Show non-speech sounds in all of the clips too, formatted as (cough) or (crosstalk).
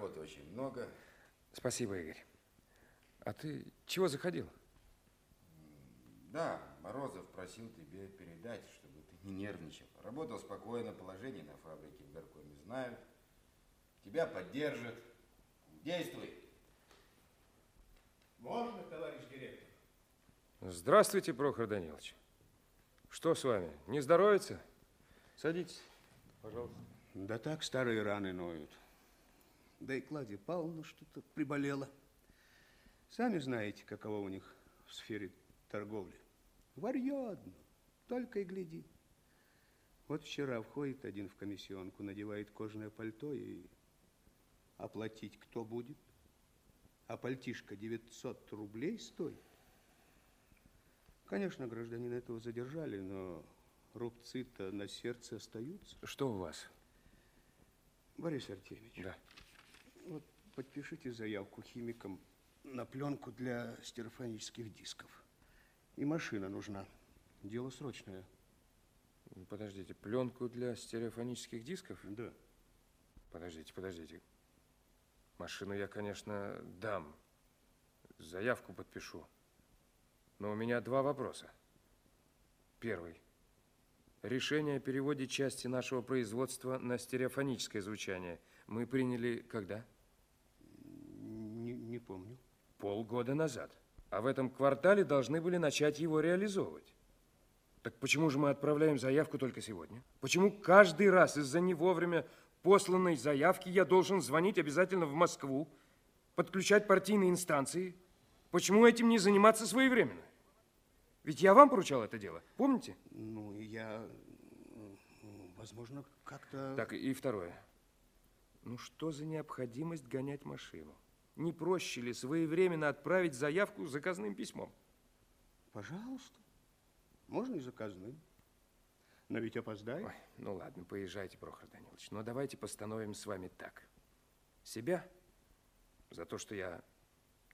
Работы очень много. Спасибо, Игорь. А ты чего заходил? Да, Морозов просил тебе передать, чтобы ты не нервничал. Работал спокойно, положение на фабрике в горкоме знают. Тебя поддержат. Действуй. Можно, товарищ директор? Здравствуйте, Прохор Данилович. Что с вами? Не здоровится? Садитесь, пожалуйста. Да так старые раны ноют. Да и Клавдия Павловна что-то приболела. Сами знаете, каково у них в сфере торговли. Варье одно, только и гляди. Вот вчера входит один в комиссионку, надевает кожаное пальто и оплатить кто будет? А пальтишко 900 рублей стоит. Конечно, гражданина этого задержали, но рубцы-то на сердце остаются. Что у вас? Борис Артемьевич. Да. Вот подпишите заявку химикам на пленку для стереофонических дисков. И машина нужна. Дело срочное. Подождите, пленку для стереофонических дисков? Да. Подождите, подождите. Машину я, конечно, дам. Заявку подпишу. Но у меня два вопроса. Первый. Решение о переводе части нашего производства на стереофоническое звучание мы приняли когда? Не, не помню. Полгода назад. А в этом квартале должны были начать его реализовывать. Так почему же мы отправляем заявку только сегодня? Почему каждый раз из-за не вовремя посланной заявки я должен звонить обязательно в Москву, подключать партийные инстанции? Почему этим не заниматься своевременно? Ведь я вам поручал это дело, помните? Ну, я, возможно, как-то... Так, и второе. Ну что за необходимость гонять машину? Не проще ли своевременно отправить заявку заказным письмом? Пожалуйста. Можно и заказным. Но ведь опоздаем. Ой, ну ладно, поезжайте, Прохор Данилович. Но давайте постановим с вами так. Себя за то, что я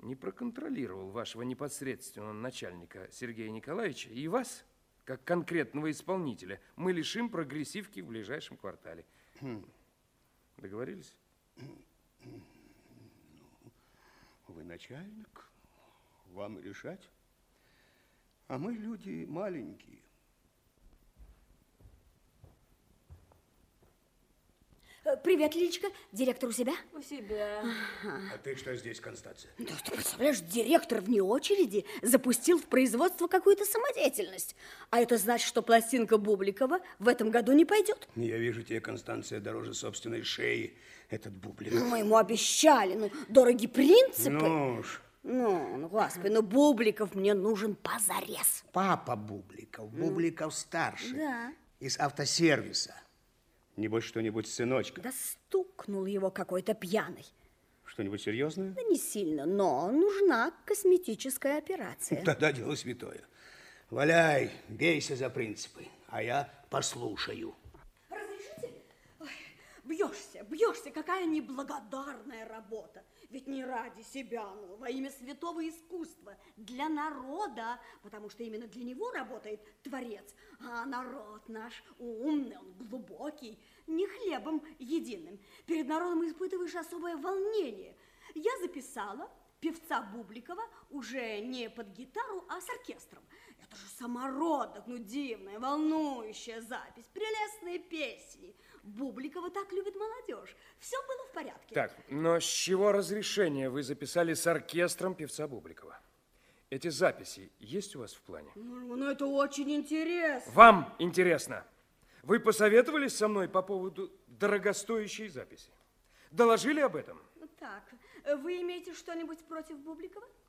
не проконтролировал вашего непосредственного начальника Сергея Николаевича, и вас, как конкретного исполнителя, мы лишим прогрессивки в ближайшем квартале. Договорились? Вы начальник, вам решать. А мы люди маленькие. Привет, Лилечка. Директор у себя? У себя. А ты что здесь, Констанция? Да ты представляешь, директор вне очереди запустил в производство какую-то самодеятельность. А это значит, что пластинка Бубликова в этом году не пойдет. Я вижу тебе, Констанция, дороже собственной шеи, этот бублик. Мы ему обещали, ну, дороги принципы. Ну уж, Ну, ну, господи, ну, Бубликов мне нужен позарез. папа Бубликов, Бубликов старший. Да. Из автосервиса. Небось, что-нибудь с сыночком. Да стукнул его какой-то пьяный. Что-нибудь серьезное? Да не сильно, но нужна косметическая операция. (laughs) Тогда дело святое. Валяй, бейся за принципы, а я послушаю. Бьешься, бьешься, какая неблагодарная работа. Ведь не ради себя, но во имя святого искусства, для народа, потому что именно для него работает Творец. А народ наш умный, он глубокий, не хлебом единым. Перед народом испытываешь особое волнение. Я записала певца Бубликова уже не под гитару, а с оркестром. Это же самородок, ну дивная, волнующая запись, прелестные песни. Бубликова так любит молодежь. Все было в порядке. Так, но с чего разрешение вы записали с оркестром певца Бубликова? Эти записи есть у вас в плане? Ну, ну, это очень интересно. Вам интересно. Вы посоветовались со мной по поводу дорогостоящей записи? Доложили об этом? Так, вы имеете что-нибудь против Бубликова?